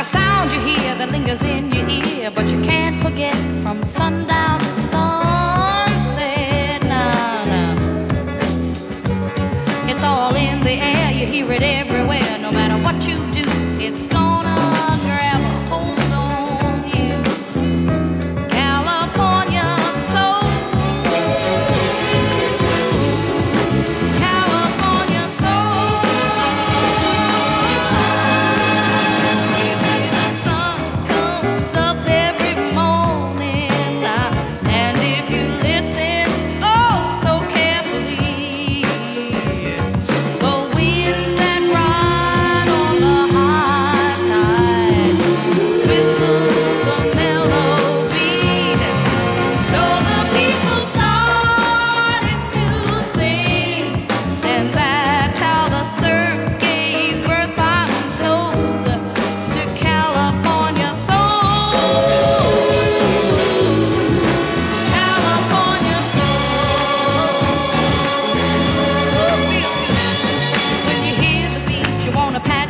a sound you hear that lingers in your ear, but you can't forget from sundown to sun.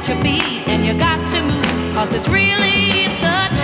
your feet and you got to move, cause it's really such